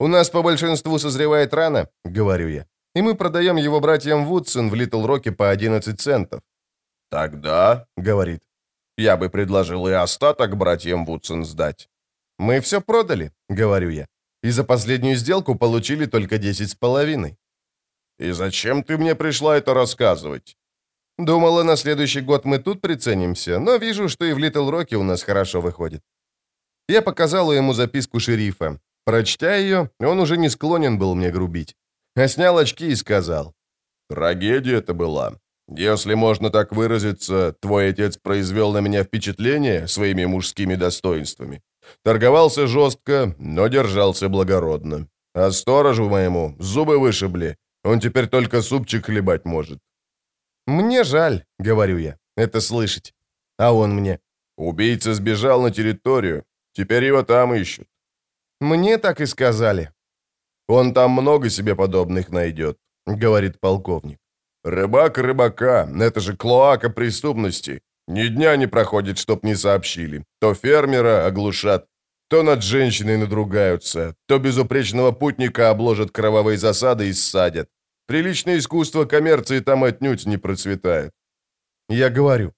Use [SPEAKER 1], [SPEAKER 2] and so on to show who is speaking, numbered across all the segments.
[SPEAKER 1] У нас по большинству созревает рано, говорю я, и мы продаем его братьям Вудсон в Литл Роке по 11 центов.
[SPEAKER 2] Тогда, говорит, я бы предложил и остаток братьям Вудсон сдать.
[SPEAKER 1] Мы все продали, говорю я, и за последнюю сделку получили только 10 с половиной.
[SPEAKER 2] И зачем ты мне пришла это рассказывать?
[SPEAKER 1] Думала, на следующий год мы тут приценимся, но вижу, что и в Литл Роке у нас хорошо выходит. Я показала ему записку шерифа. Прочтя ее, он уже не склонен был мне грубить. А снял очки и сказал.
[SPEAKER 2] «Трагедия это была. Если можно так выразиться, твой отец произвел на меня впечатление своими мужскими достоинствами. Торговался жестко, но держался благородно. А сторожу моему зубы вышибли. Он теперь только супчик хлебать может.
[SPEAKER 1] «Мне жаль», — говорю я, — «это слышать». А он мне.
[SPEAKER 2] «Убийца сбежал на территорию. Теперь его там ищут».
[SPEAKER 1] «Мне так и сказали».
[SPEAKER 2] «Он там много себе подобных найдет», — говорит полковник. «Рыбак рыбака, это же клоака преступности. Ни дня не проходит, чтоб не сообщили. То фермера оглушат, то над женщиной надругаются, то безупречного путника обложат кровавой засадой и ссадят. Приличное искусство коммерции там отнюдь не процветает.
[SPEAKER 1] Я говорю,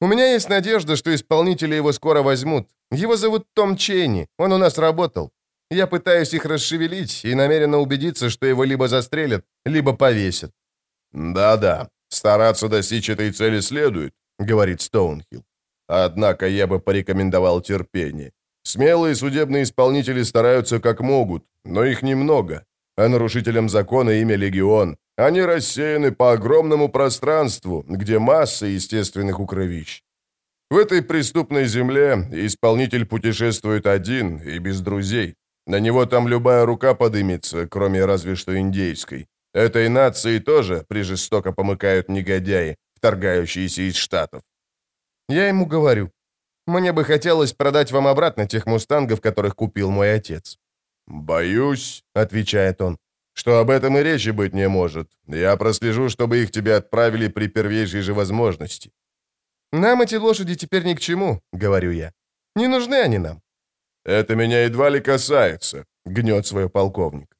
[SPEAKER 1] у меня есть надежда, что исполнители его скоро возьмут. Его зовут Том Чейни, он у нас работал. Я пытаюсь их расшевелить и намеренно убедиться, что его либо застрелят, либо повесят.
[SPEAKER 2] «Да-да, стараться достичь этой цели следует», — говорит Стоунхилл. «Однако я бы порекомендовал терпение. Смелые судебные исполнители стараются как могут, но их немного, а нарушителям закона имя Легион. Они рассеяны по огромному пространству, где масса естественных укровищ. В этой преступной земле исполнитель путешествует один и без друзей. На него там любая рука подымется, кроме разве что индейской. Этой нации тоже прижестоко помыкают негодяи, вторгающиеся из Штатов.
[SPEAKER 1] Я ему говорю, мне бы хотелось продать вам обратно тех мустангов, которых купил мой отец.
[SPEAKER 2] «Боюсь», — отвечает он, — «что об этом и речи быть не может. Я прослежу, чтобы их тебе отправили при первейшей же возможности».
[SPEAKER 1] «Нам эти лошади теперь ни к чему», — говорю я. «Не нужны они нам».
[SPEAKER 2] «Это меня едва ли касается», — гнет свой полковник.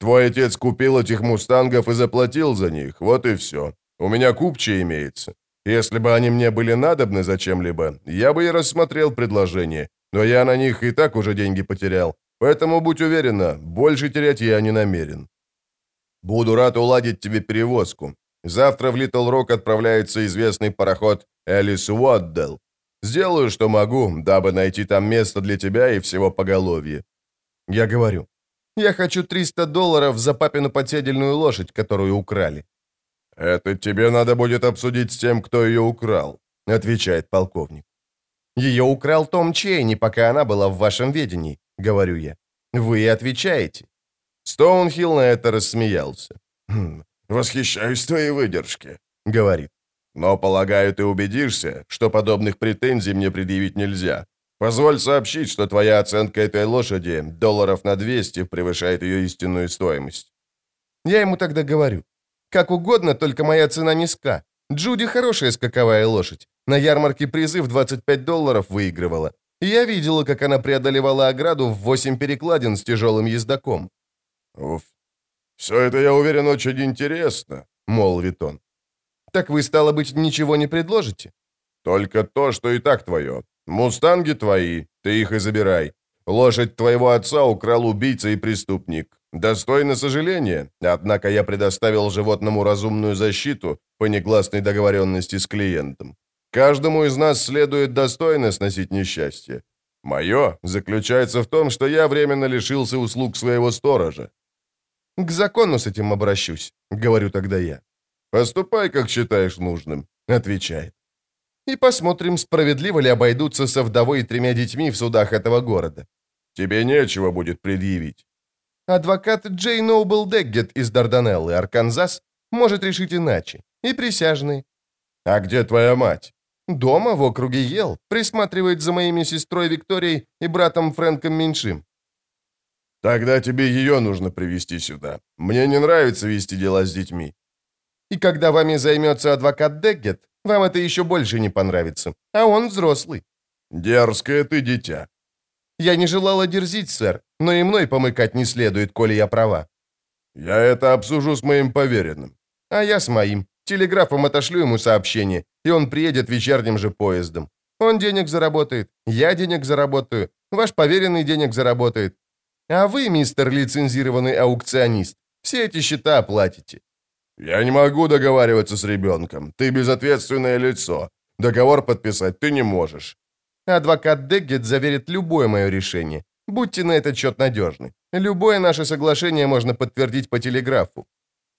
[SPEAKER 2] Твой отец купил этих мустангов и заплатил за них, вот и все. У меня купче имеется. Если бы они мне были надобны зачем-либо, я бы и рассмотрел предложение, но я на них и так уже деньги потерял. Поэтому будь уверена, больше терять я не намерен. Буду рад уладить тебе перевозку. Завтра в Литл Рок отправляется известный пароход Элис Уотдел. Сделаю, что могу, дабы найти там место для тебя и всего поголовья.
[SPEAKER 1] Я говорю, я хочу 300 долларов за папину подседельную лошадь, которую украли».
[SPEAKER 2] «Это тебе надо будет обсудить с тем, кто ее украл», — отвечает полковник.
[SPEAKER 1] «Ее украл Том Чейни, пока она была в вашем ведении», — говорю я. «Вы отвечаете».
[SPEAKER 2] Стоунхилл на это рассмеялся. «Хм, «Восхищаюсь твоей выдержке», — говорит. «Но, полагаю, ты убедишься, что подобных претензий мне предъявить нельзя. Позволь сообщить, что твоя оценка этой лошади долларов на 200 превышает ее истинную стоимость.
[SPEAKER 1] Я ему тогда говорю. Как угодно, только моя цена низка. Джуди хорошая скаковая лошадь. На ярмарке призы в 25 долларов выигрывала. И я видела, как она преодолевала ограду в 8 перекладин с тяжелым ездаком.
[SPEAKER 2] Уф. Все это, я уверен, очень интересно, молвит он.
[SPEAKER 1] Так вы, стало быть, ничего не предложите?
[SPEAKER 2] Только то, что и так твое. «Мустанги твои, ты их и забирай. Лошадь твоего отца украл убийца и преступник. Достойно сожаления, однако я предоставил животному разумную защиту по негласной договоренности с клиентом. Каждому из нас следует достойно сносить несчастье. Мое заключается в том, что я временно лишился услуг своего сторожа».
[SPEAKER 1] «К закону с этим обращусь», — говорю тогда я.
[SPEAKER 2] «Поступай, как считаешь нужным», — отвечает
[SPEAKER 1] и посмотрим, справедливо ли обойдутся со вдовой и тремя детьми в судах этого города.
[SPEAKER 2] Тебе нечего будет предъявить.
[SPEAKER 1] Адвокат Джей Ноубл Деггет из Дарданеллы, Арканзас, может решить иначе. И присяжный.
[SPEAKER 2] А где твоя мать?
[SPEAKER 1] Дома, в округе Ел, присматривает за моими сестрой Викторией и братом Фрэнком Меньшим.
[SPEAKER 2] Тогда тебе ее нужно привести сюда. Мне не нравится вести дела с детьми.
[SPEAKER 1] И когда вами займется адвокат Деггет, вам это еще больше не понравится. А он взрослый».
[SPEAKER 2] «Дерзкое ты дитя».
[SPEAKER 1] «Я не желала дерзить, сэр. но и мной помыкать не следует, коли я права».
[SPEAKER 2] «Я это обсужу с моим поверенным».
[SPEAKER 1] «А я с моим. Телеграфом отошлю ему сообщение, и он приедет вечерним же поездом. Он денег заработает, я денег заработаю, ваш поверенный денег заработает. А вы, мистер лицензированный аукционист, все эти счета оплатите».
[SPEAKER 2] «Я не могу договариваться с ребенком. Ты безответственное лицо. Договор подписать ты не можешь».
[SPEAKER 1] Адвокат Деггет заверит любое мое решение. Будьте на этот счет надежны. Любое наше соглашение можно подтвердить по телеграфу».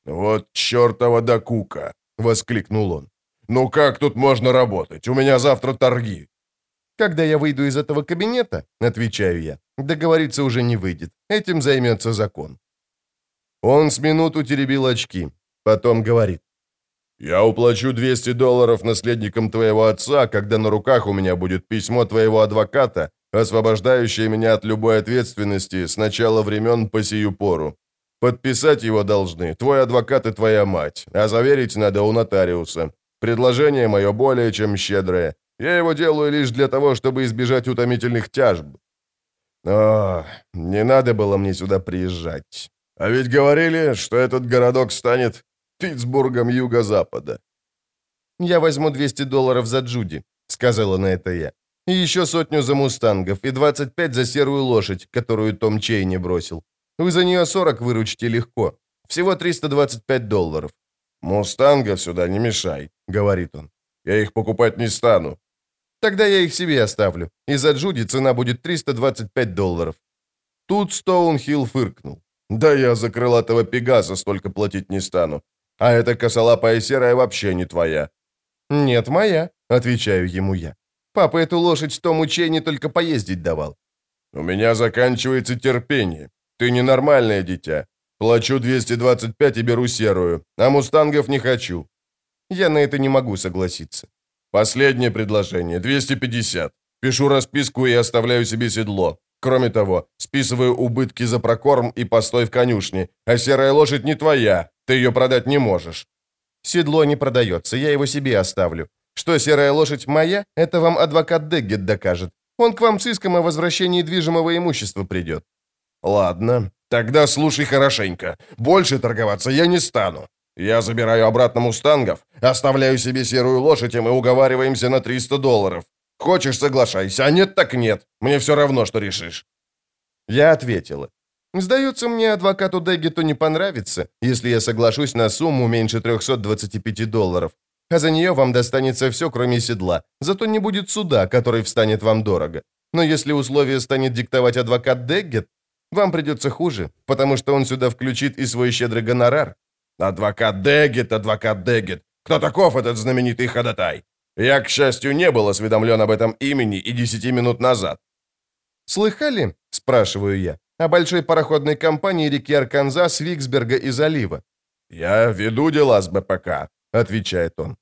[SPEAKER 2] «Вот чертова докука!» — воскликнул он. «Ну как тут можно работать? У меня завтра торги».
[SPEAKER 1] «Когда я выйду из этого кабинета, — отвечаю я, — договориться уже не выйдет. Этим займется закон». Он с минуту теребил очки, потом говорит.
[SPEAKER 2] «Я уплачу 200 долларов наследникам твоего отца, когда на руках у меня будет письмо твоего адвоката, освобождающее меня от любой ответственности с начала времен по сию пору. Подписать его должны твой адвокат и твоя мать, а заверить надо у нотариуса. Предложение мое более чем щедрое. Я его делаю лишь для того, чтобы избежать утомительных тяжб. О, не надо было мне сюда приезжать. А ведь говорили, что этот городок станет Питтсбургом юго-запада.
[SPEAKER 1] «Я возьму 200 долларов за Джуди», — сказала на это я. «И еще сотню за мустангов, и 25 за серую лошадь, которую Том Чейни бросил. Вы за нее 40 выручите легко. Всего 325 долларов».
[SPEAKER 2] «Мустангов сюда не мешай», — говорит он. «Я их покупать не стану».
[SPEAKER 1] «Тогда я их себе оставлю. И за Джуди цена будет 325 долларов». Тут Стоунхилл фыркнул.
[SPEAKER 2] «Да я за крылатого Пегаса столько платить не стану. А эта косолапая серая вообще не твоя».
[SPEAKER 1] «Нет, моя», — отвечаю ему я. «Папа эту лошадь Тому Чейни только поездить давал».
[SPEAKER 2] «У меня заканчивается терпение. Ты ненормальное дитя. Плачу 225 и беру серую, а мустангов не хочу».
[SPEAKER 1] Я на это не могу согласиться.
[SPEAKER 2] Последнее предложение, 250. Пишу расписку и оставляю себе седло. Кроме того, списываю убытки за прокорм и постой в конюшне, а серая лошадь не твоя, ты ее продать не можешь».
[SPEAKER 1] «Седло не продается, я его себе оставлю. Что серая лошадь моя, это вам адвокат Деггет докажет. Он к вам с иском о возвращении движимого имущества придет».
[SPEAKER 2] «Ладно, тогда слушай хорошенько. Больше торговаться я не стану. Я забираю обратно мустангов, оставляю себе серую лошадь, и мы уговариваемся на 300 долларов. Хочешь, соглашайся, а нет, так нет. Мне все равно, что решишь».
[SPEAKER 1] Я ответила. «Сдается мне, адвокату Деггету не понравится, если я соглашусь на сумму меньше 325 долларов. А за нее вам достанется все, кроме седла. Зато не будет суда, который встанет вам дорого. Но если условие станет диктовать адвокат Деггет, вам придется хуже, потому что он сюда включит и свой щедрый гонорар».
[SPEAKER 2] «Адвокат Деггет, адвокат Деггет. Кто таков этот знаменитый ходатай? Я, к счастью, не был осведомлен об этом имени и десяти минут назад.
[SPEAKER 1] «Слыхали?» – спрашиваю я. «О большой пароходной компании реки Арканзас, Виксберга и залива».
[SPEAKER 2] «Я веду дела с БПК», – отвечает он.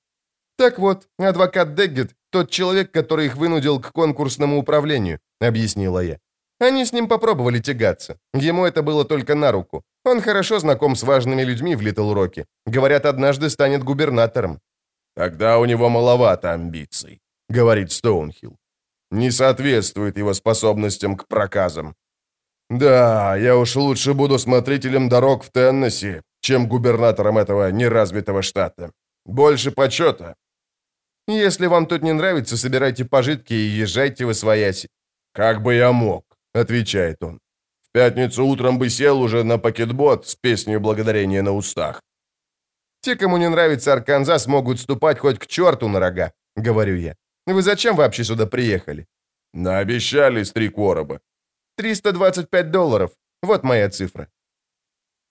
[SPEAKER 1] «Так вот, адвокат Деггет – тот человек, который их вынудил к конкурсному управлению», – объяснила я. Они с ним попробовали тягаться. Ему это было только на руку. Он хорошо знаком с важными людьми в Литл-Роке. Говорят, однажды станет губернатором.
[SPEAKER 2] «Тогда у него маловато амбиций», — говорит Стоунхилл. «Не соответствует его способностям к проказам. Да, я уж лучше буду смотрителем дорог в Теннесси, чем губернатором этого неразвитого штата. Больше почета».
[SPEAKER 1] «Если вам тут не нравится, собирайте пожитки и езжайте в Освояси».
[SPEAKER 2] «Как бы я мог», — отвечает он. «В пятницу утром бы сел уже на пакетбот с песней благодарения на устах.
[SPEAKER 1] Те, кому не нравится Арканзас, могут ступать хоть к черту на рога, говорю я. Вы зачем вообще сюда приехали?
[SPEAKER 2] Наобещали три короба.
[SPEAKER 1] 325 долларов. Вот моя цифра.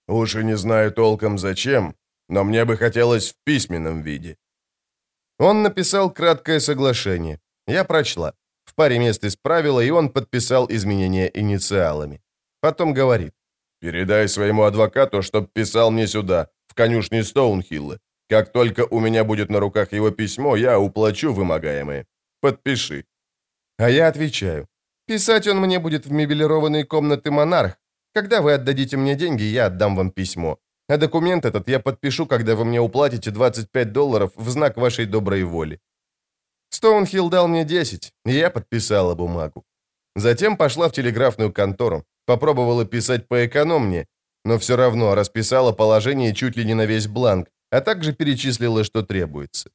[SPEAKER 2] Уж и не знаю толком зачем, но мне бы хотелось в письменном виде.
[SPEAKER 1] Он написал краткое соглашение. Я прочла. В паре мест исправила, и он подписал изменения инициалами. Потом говорит.
[SPEAKER 2] «Передай своему адвокату, чтоб писал мне сюда конюшне Стоунхилла. Как только у меня будет на руках его письмо, я уплачу вымогаемое. Подпиши».
[SPEAKER 1] А я отвечаю. «Писать он мне будет в мебелированной комнаты «Монарх». Когда вы отдадите мне деньги, я отдам вам письмо. А документ этот я подпишу, когда вы мне уплатите 25 долларов в знак вашей доброй воли». Стоунхилл дал мне 10, и я подписала бумагу. Затем пошла в телеграфную контору. Попробовала писать поэкономнее, но все равно расписала положение чуть ли не на весь бланк, а также перечислила, что требуется.